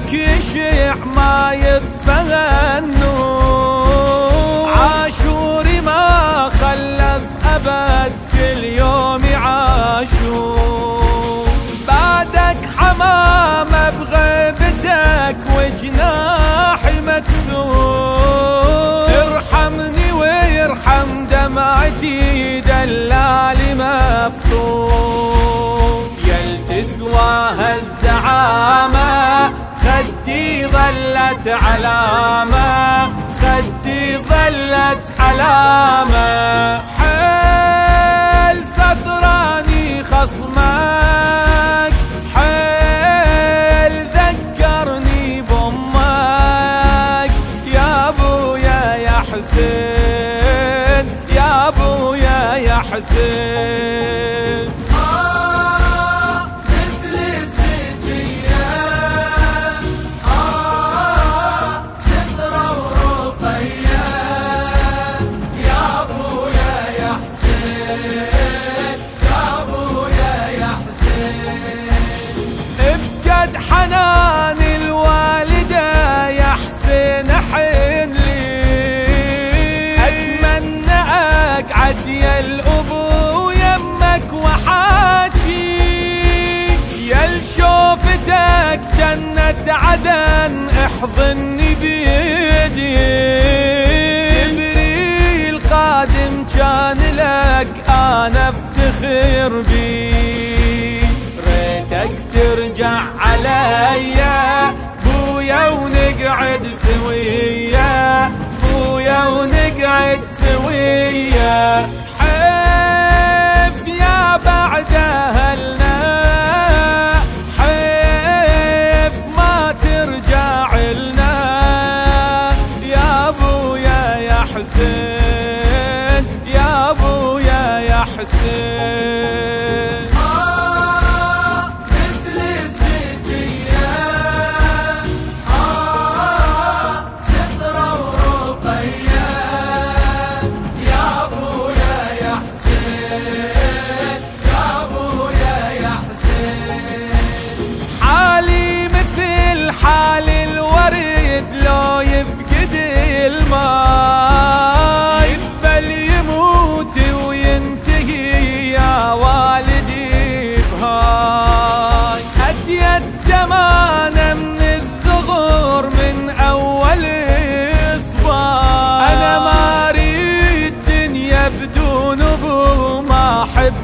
لك يشيح ما يتفنوا علامة خدي ظلت علامة يحضني بيدي. تبري القادم كان لك أنا افتخر بي. ريتك ترجع عليا بويا ونقعد سوية.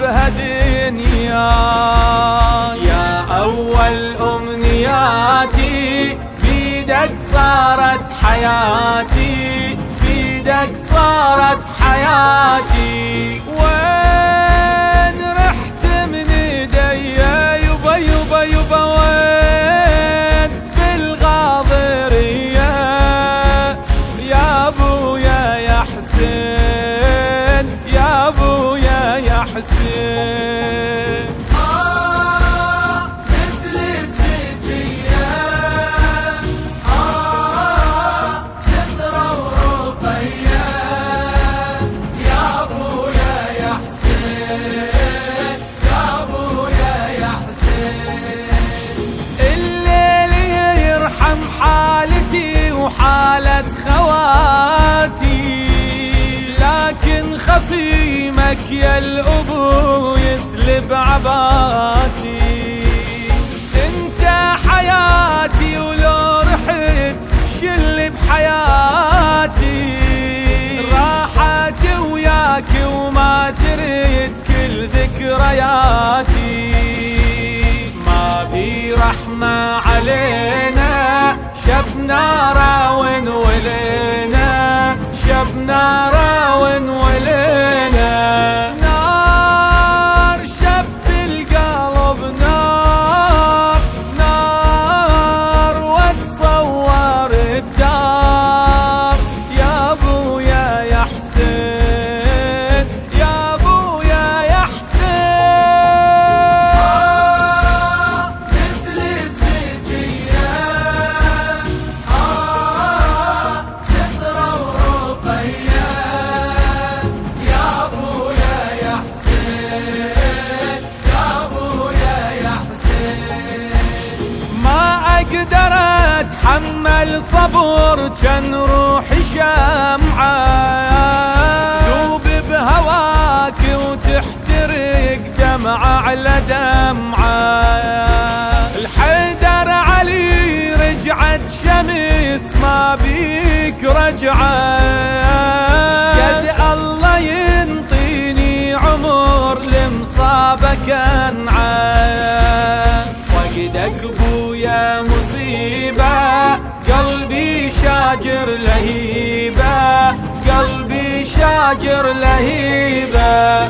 بهدنيا يا أول أمنياتي بيدك صارت حياتي بيدك صارت حياتي. مثل الزكية آه ورقية يا أبويا يا حسين يا أبويا يا حسين الليل يرحم حالتي وحالة خواتي لكن خصيمك يا ثباتي انت حياتي ولو رحت شل بحياتي. راحت وياك وما تريد كل ذكرياتي. أقدر اتحمل صبر كان روحي شمعة. ذوب بهواك وتحترق دمعة على دمعة. الحيدر علي رجعت شمس ما بيك رجعة. قد الله ينطيني عمر لمصابك انعى فقدك بويا شاجر لهيبة قلبي شاجر لهيبة.